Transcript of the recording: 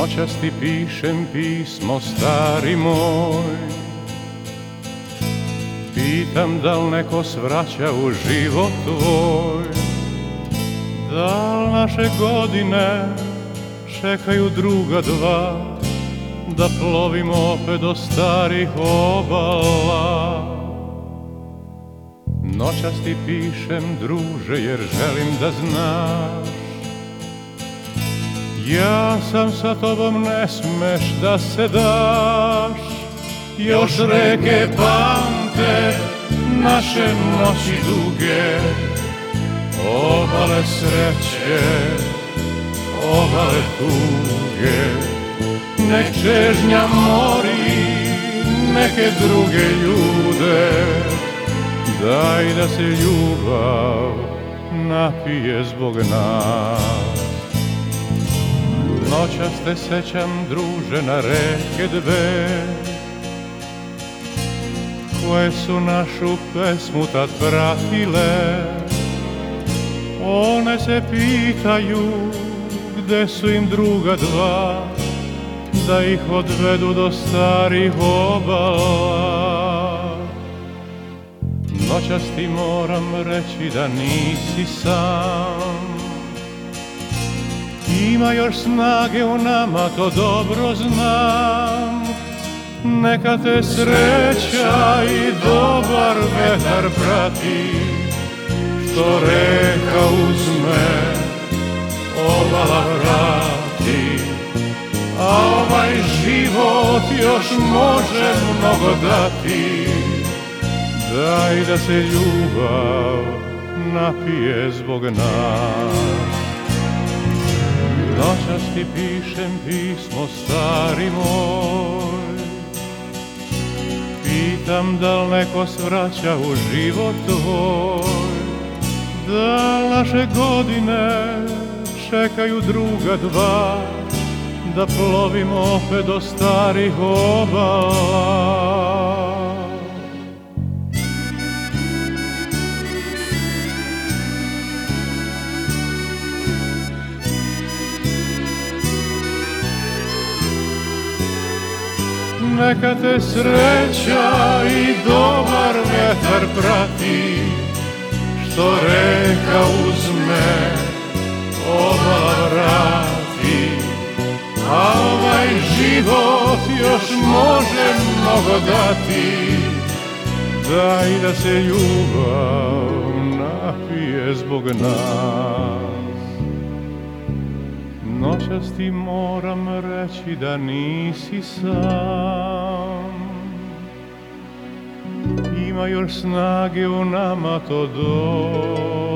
Noćas ti pišem pismo stari moj. Pitam da li neko svraća u život tvoj. Da li naše godine čekaju druga dva? Da plovimo opet do starih obala. Noćas ti pišem druže jer želim da znaš Ja sam sa tobom ne smeš da se daš. Još reke pamte naše noći duge. Obale sreće, obale tuge. Nek čežnja mori neke druge ljude. Daj da se ljubav napije zbog nas Noćas te sećam druže na reke dve Koje su našu pesmu tad pratile. One se pitaju gde su im druga dva Da ih odvedu do starih obala. Noćas ti moram reći da nisi sam Ima još snage u nama, to dobro znam. Neka te sreća i dobar vetar prati Što reka uzme, obala vrati. A ovaj život još može mnogo dati. Daj da se ljubav napije zbog nas Noćas ti pišem pismo stari moj. Pitam da li neko svraća u život tvoj. Da naše godine čekaju druga dva Da plovimo opet do starih obala Neka te sreća i dobar vetar prati. Što reka uzme, obala vrati. A ovaj život još može mnogo dati. Daj da se ljubav napije zbog nas Noćas ti moram reći da nisi sam. Ima još snage u nama to dobro